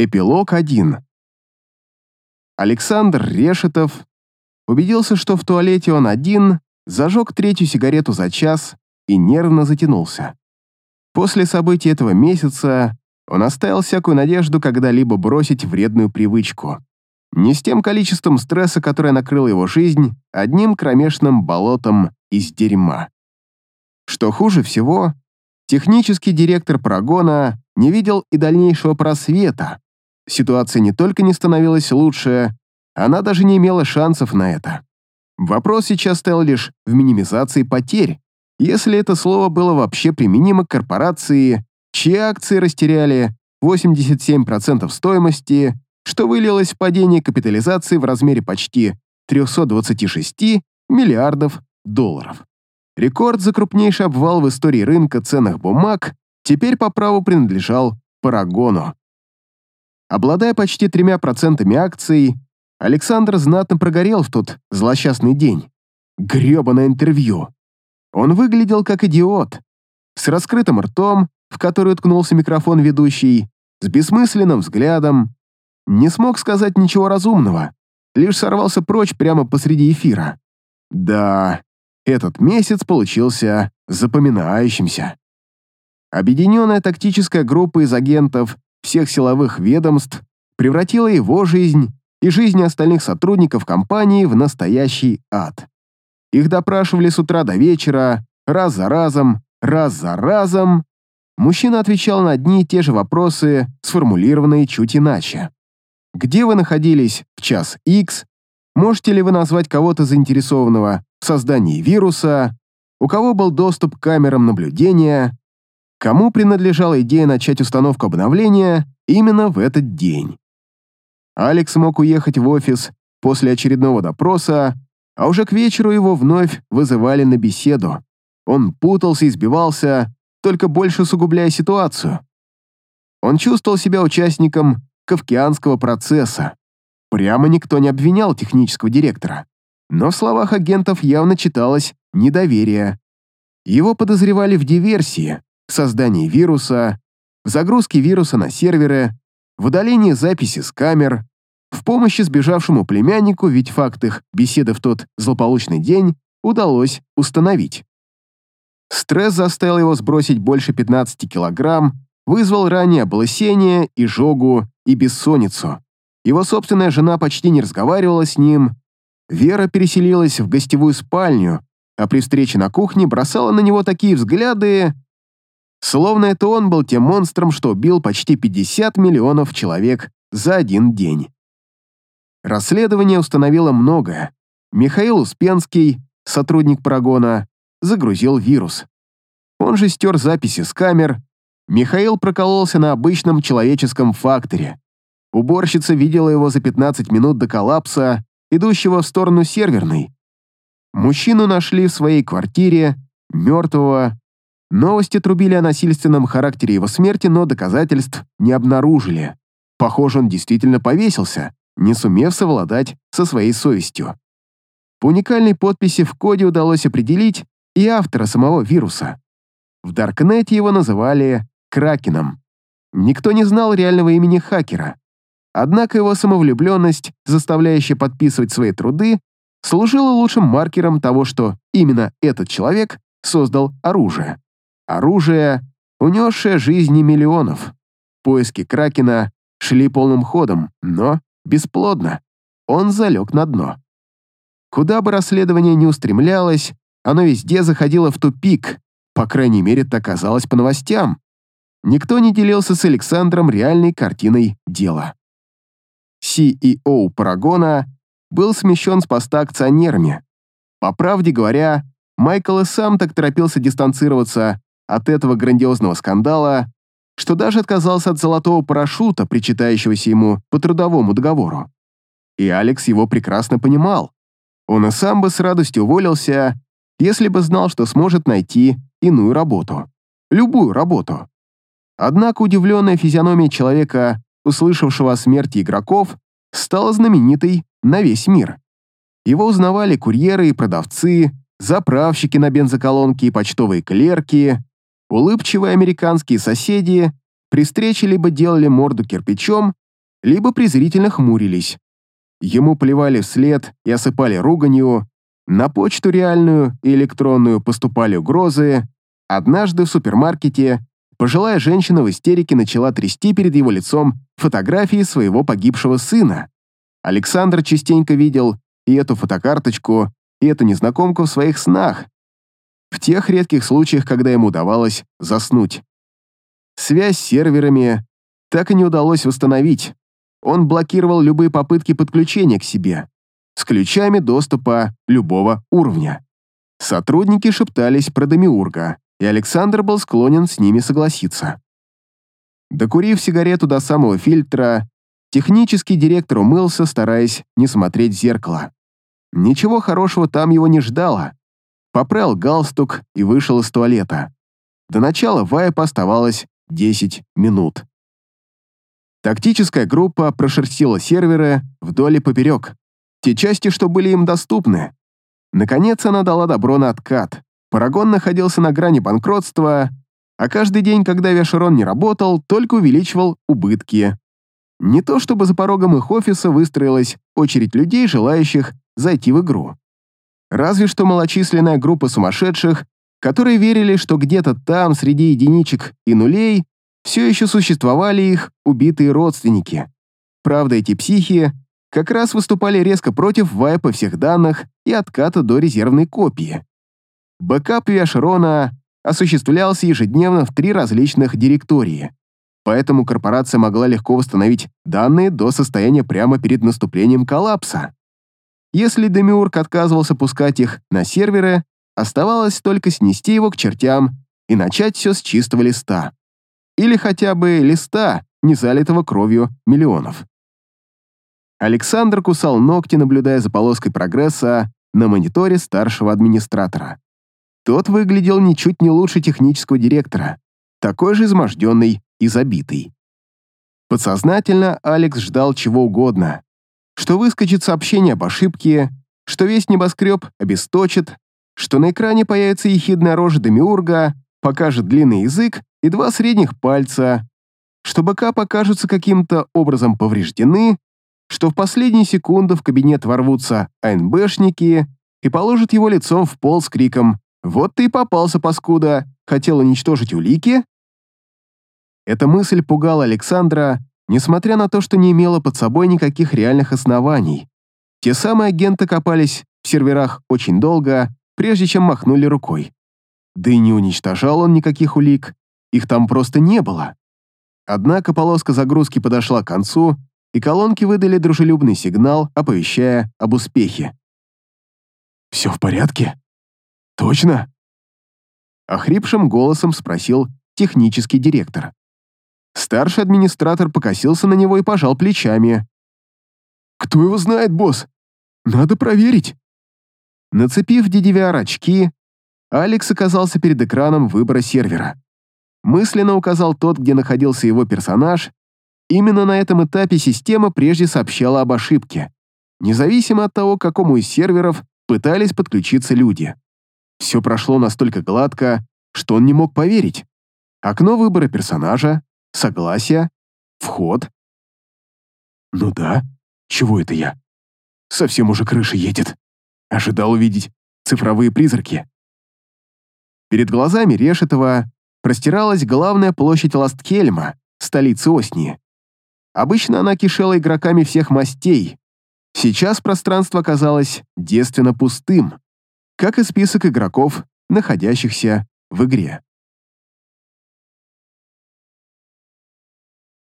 Эпилог 1. Александр Решетов убедился, что в туалете он один, зажег третью сигарету за час и нервно затянулся. После событий этого месяца он оставил всякую надежду когда-либо бросить вредную привычку. Не с тем количеством стресса, которое накрыло его жизнь, одним кромешным болотом из дерьма. Что хуже всего, технический директор прогона не видел и дальнейшего просвета. Ситуация не только не становилась лучше, она даже не имела шансов на это. Вопрос сейчас стоял лишь в минимизации потерь, если это слово было вообще применимо к корпорации, чьи акции растеряли 87% стоимости, что вылилось в падение капитализации в размере почти 326 миллиардов долларов. Рекорд за крупнейший обвал в истории рынка ценных бумаг теперь по праву принадлежал Парагону. Обладая почти тремя процентами акций, Александр знатно прогорел в тот злосчастный день. Грёбаное интервью. Он выглядел как идиот, с раскрытым ртом, в который уткнулся микрофон ведущий, с бессмысленным взглядом, не смог сказать ничего разумного, лишь сорвался прочь прямо посреди эфира. Да, этот месяц получился запоминающимся. Объединенная тактическая группа из агентов всех силовых ведомств превратила его жизнь и жизни остальных сотрудников компании в настоящий ад. Их допрашивали с утра до вечера, раз за разом, раз за разом. Мужчина отвечал на одни и те же вопросы, сформулированные чуть иначе. Где вы находились в час X? Можете ли вы назвать кого-то заинтересованного в создании вируса? У кого был доступ к камерам наблюдения? Кому принадлежала идея начать установку обновления именно в этот день? Алекс мог уехать в офис после очередного допроса, а уже к вечеру его вновь вызывали на беседу. Он путался и сбивался, только больше усугубляя ситуацию. Он чувствовал себя участником кавкианского процесса. Прямо никто не обвинял технического директора. Но в словах агентов явно читалось недоверие. Его подозревали в диверсии, создании вируса, в загрузке вируса на серверы, в удалении записи с камер, в помощи сбежавшему племяннику, ведь факт их беседы в тот злополучный день удалось установить. Стресс заставил его сбросить больше 15 килограмм, вызвал ранее облысение, изжогу и бессонницу. Его собственная жена почти не разговаривала с ним. Вера переселилась в гостевую спальню, а при встрече на кухне бросала на него такие взгляды, словно это он был тем монстром, что убил почти 50 миллионов человек за один день. Расследование установило многое. Михаил Успенский, сотрудник Парагона, загрузил вирус. Он же стер записи с камер. Михаил прокололся на обычном человеческом факторе. Уборщица видела его за 15 минут до коллапса, идущего в сторону серверной. Мужчину нашли в своей квартире, мертвого. Новости трубили о насильственном характере его смерти, но доказательств не обнаружили. Похоже, он действительно повесился не сумев совладать со своей совестью. По уникальной подписи в коде удалось определить и автора самого вируса. В Даркнете его называли Кракеном. Никто не знал реального имени хакера. Однако его самовлюбленность, заставляющая подписывать свои труды, служила лучшим маркером того, что именно этот человек создал оружие. Оружие, унесшее жизни миллионов. Поиски Кракена шли полным ходом, но бесплодно. Он залег на дно. Куда бы расследование ни устремлялось, оно везде заходило в тупик, по крайней мере, так казалось по новостям. Никто не делился с Александром реальной картиной дела. CEO Парагона был смещен с поста акционерами. По правде говоря, Майкл и сам так торопился дистанцироваться от этого грандиозного скандала, что даже отказался от золотого парашюта, причитающегося ему по трудовому договору. И Алекс его прекрасно понимал. Он и сам бы с радостью уволился, если бы знал, что сможет найти иную работу. Любую работу. Однако удивленная физиономия человека, услышавшего о смерти игроков, стала знаменитой на весь мир. Его узнавали курьеры и продавцы, заправщики на бензоколонке и почтовые клерки, Улыбчивые американские соседи при встрече либо делали морду кирпичом, либо презрительно хмурились. Ему плевали вслед и осыпали руганью, на почту реальную и электронную поступали угрозы. Однажды в супермаркете пожилая женщина в истерике начала трясти перед его лицом фотографии своего погибшего сына. Александр частенько видел и эту фотокарточку, и эту незнакомку в своих снах, в тех редких случаях, когда ему удавалось заснуть. Связь с серверами так и не удалось восстановить. Он блокировал любые попытки подключения к себе с ключами доступа любого уровня. Сотрудники шептались про Демиурга, и Александр был склонен с ними согласиться. Докурив сигарету до самого фильтра, технический директор умылся, стараясь не смотреть в зеркало. Ничего хорошего там его не ждало. Поправил галстук и вышел из туалета. До начала вайпа оставалось 10 минут. Тактическая группа прошерстила серверы вдоль и поперек, те части, что были им доступны. Наконец она дала добро на откат. Парагон находился на грани банкротства, а каждый день, когда Вешерон не работал, только увеличивал убытки. Не то чтобы за порогом их офиса выстроилась очередь людей, желающих зайти в игру. Разве что малочисленная группа сумасшедших, которые верили, что где-то там, среди единичек и нулей, все еще существовали их убитые родственники. Правда, эти психи как раз выступали резко против вайпа всех данных и отката до резервной копии. Бэкап Виашерона осуществлялся ежедневно в три различных директории, поэтому корпорация могла легко восстановить данные до состояния прямо перед наступлением коллапса. Если Демиург отказывался пускать их на серверы, оставалось только снести его к чертям и начать все с чистого листа. Или хотя бы листа, не залитого кровью миллионов. Александр кусал ногти, наблюдая за полоской прогресса на мониторе старшего администратора. Тот выглядел ничуть не лучше технического директора, такой же изможденный и забитый. Подсознательно Алекс ждал чего угодно, что выскочит сообщение об ошибке, что весь небоскреб обесточит, что на экране появится ехидная рожа Демиурга, покажет длинный язык и два средних пальца, что БК покажутся каким-то образом повреждены, что в последние секунды в кабинет ворвутся АНБшники и положат его лицом в пол с криком «Вот ты и попался, паскуда! Хотел уничтожить улики?» Эта мысль пугала Александра, несмотря на то, что не имела под собой никаких реальных оснований. Те самые агенты копались в серверах очень долго, прежде чем махнули рукой. Да и не уничтожал он никаких улик, их там просто не было. Однако полоска загрузки подошла к концу, и колонки выдали дружелюбный сигнал, оповещая об успехе. «Все в порядке? Точно?» Охрипшим голосом спросил технический директор. Старший администратор покосился на него и пожал плечами. «Кто его знает, босс? Надо проверить». Нацепив DDVR-очки, Алекс оказался перед экраном выбора сервера. Мысленно указал тот, где находился его персонаж, Именно на этом этапе система прежде сообщала об ошибке, независимо от того, к какому из серверов пытались подключиться люди. Все прошло настолько гладко, что он не мог поверить. Окно выбора персонажа, согласие, вход. Ну да, чего это я? Совсем уже крыша едет. Ожидал увидеть цифровые призраки. Перед глазами Решетова простиралась главная площадь Ласткельма, столицы Оснии. Обычно она кишела игроками всех мастей. Сейчас пространство казалось девственно пустым, как и список игроков, находящихся в игре.